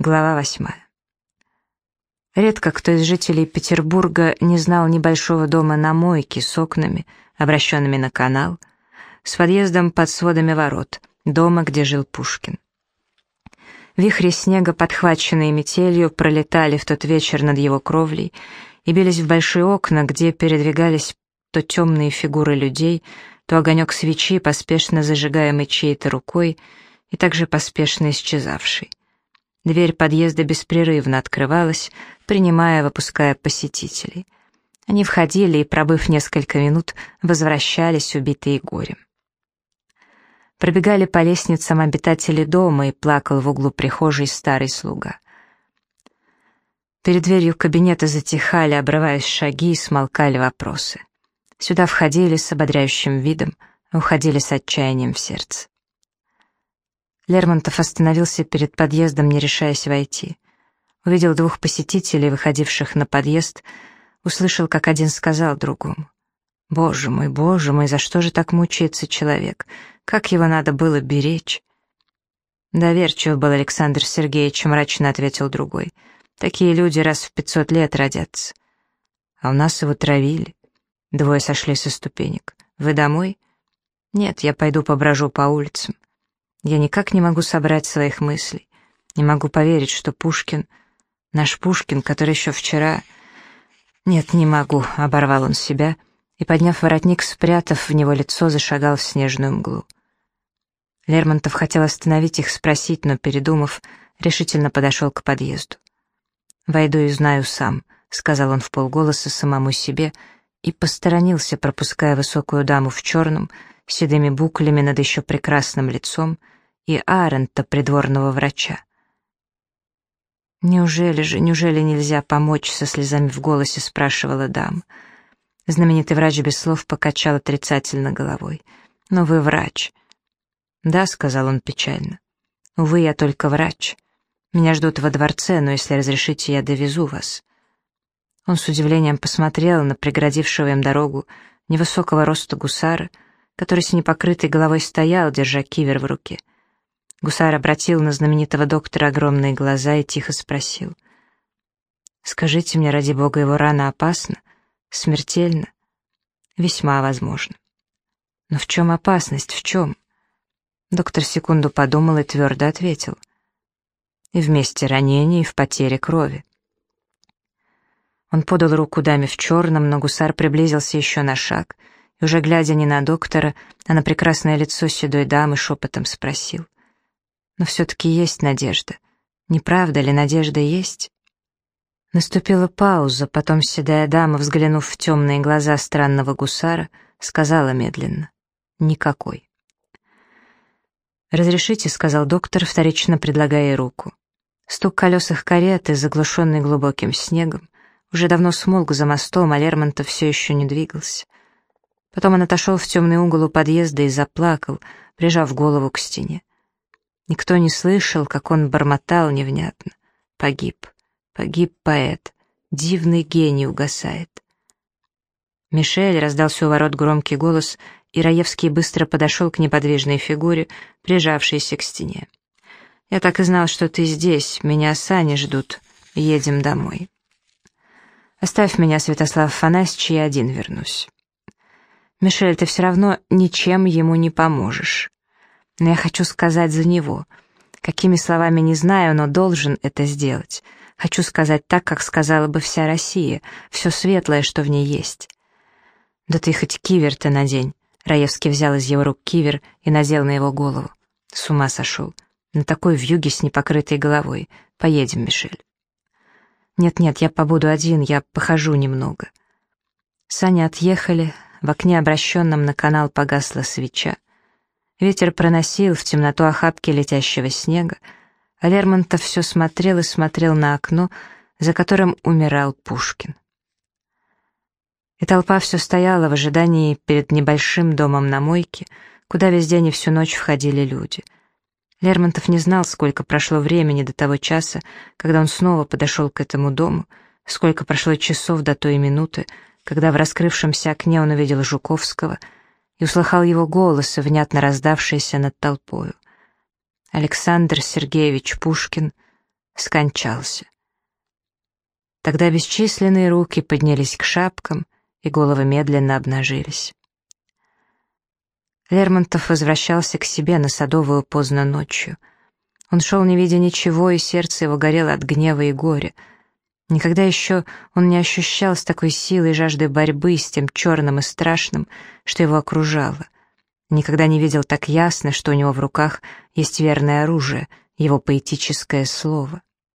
Глава восьмая. Редко кто из жителей Петербурга не знал небольшого дома на мойке с окнами, обращенными на канал, с подъездом под сводами ворот, дома, где жил Пушкин. Вихри снега, подхваченные метелью, пролетали в тот вечер над его кровлей и бились в большие окна, где передвигались то темные фигуры людей, то огонек свечи, поспешно зажигаемый чьей-то рукой и также поспешно исчезавший. Дверь подъезда беспрерывно открывалась, принимая, выпуская посетителей. Они входили и, пробыв несколько минут, возвращались, убитые горем. Пробегали по лестницам обитатели дома, и плакал в углу прихожей старый слуга. Перед дверью кабинета затихали, обрываясь шаги, и смолкали вопросы. Сюда входили с ободряющим видом, уходили с отчаянием в сердце. Лермонтов остановился перед подъездом, не решаясь войти. Увидел двух посетителей, выходивших на подъезд, услышал, как один сказал другому. «Боже мой, боже мой, за что же так мучается человек? Как его надо было беречь?» «Доверчив был Александр Сергеевич», — мрачно ответил другой. «Такие люди раз в пятьсот лет родятся». «А у нас его травили». Двое сошли со ступенек. «Вы домой?» «Нет, я пойду поброжу по улицам». Я никак не могу собрать своих мыслей. Не могу поверить, что Пушкин... Наш Пушкин, который еще вчера... Нет, не могу, — оборвал он себя, и, подняв воротник, спрятав в него лицо, зашагал в снежную мглу. Лермонтов хотел остановить их, спросить, но, передумав, решительно подошел к подъезду. «Войду и знаю сам», — сказал он в полголоса самому себе, и посторонился, пропуская высокую даму в черном, седыми буклями над еще прекрасным лицом, — и Арента, придворного врача. «Неужели же, неужели нельзя помочь?» — со слезами в голосе спрашивала дама. Знаменитый врач без слов покачал отрицательно головой. «Но вы врач». «Да», — сказал он печально. «Увы, я только врач. Меня ждут во дворце, но если разрешите, я довезу вас». Он с удивлением посмотрел на преградившего им дорогу невысокого роста гусара, который с непокрытой головой стоял, держа кивер в руке. Гусар обратил на знаменитого доктора огромные глаза и тихо спросил. «Скажите мне, ради бога, его рана опасна? Смертельно?» «Весьма возможно». «Но в чем опасность? В чем?» Доктор секунду подумал и твердо ответил. «И в месте ранения, и в потере крови». Он подал руку даме в черном, но гусар приблизился еще на шаг, и уже глядя не на доктора, а на прекрасное лицо седой дамы, шепотом спросил. Но все-таки есть надежда. Не правда ли, надежда есть? Наступила пауза, потом седая дама, взглянув в темные глаза странного гусара, сказала медленно. «Никакой». «Разрешите», — сказал доктор, вторично предлагая руку. Стук колес их кареты, заглушенный глубоким снегом, уже давно смолк за мостом, а Лермонтов все еще не двигался. Потом он отошел в темный угол у подъезда и заплакал, прижав голову к стене. Никто не слышал, как он бормотал невнятно. Погиб, погиб поэт, дивный гений угасает. Мишель раздался у ворот громкий голос, и Раевский быстро подошел к неподвижной фигуре, прижавшейся к стене. «Я так и знал, что ты здесь, меня сани ждут, едем домой». «Оставь меня, Святослав Афанасьевич, я один вернусь». «Мишель, ты все равно ничем ему не поможешь но я хочу сказать за него. Какими словами не знаю, но должен это сделать. Хочу сказать так, как сказала бы вся Россия, все светлое, что в ней есть. Да ты хоть кивер-то надень. Раевский взял из его рук кивер и надел на его голову. С ума сошел. На такой вьюге с непокрытой головой. Поедем, Мишель. Нет-нет, я побуду один, я похожу немного. Сани отъехали, в окне, обращенном на канал, погасла свеча. Ветер проносил в темноту охапки летящего снега, а Лермонтов все смотрел и смотрел на окно, за которым умирал Пушкин. И толпа все стояла в ожидании перед небольшим домом на мойке, куда весь день и всю ночь входили люди. Лермонтов не знал, сколько прошло времени до того часа, когда он снова подошел к этому дому, сколько прошло часов до той минуты, когда в раскрывшемся окне он увидел Жуковского — и услыхал его голос, внятно раздавшийся над толпою. Александр Сергеевич Пушкин скончался. Тогда бесчисленные руки поднялись к шапкам, и головы медленно обнажились. Лермонтов возвращался к себе на Садовую поздно ночью. Он шел, не видя ничего, и сердце его горело от гнева и горя. Никогда еще он не ощущал с такой силой и жаждой борьбы с тем черным и страшным, что его окружало. Никогда не видел так ясно, что у него в руках есть верное оружие, его поэтическое слово.